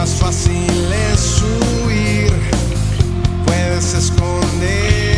más fácil es huir, puedes esconder.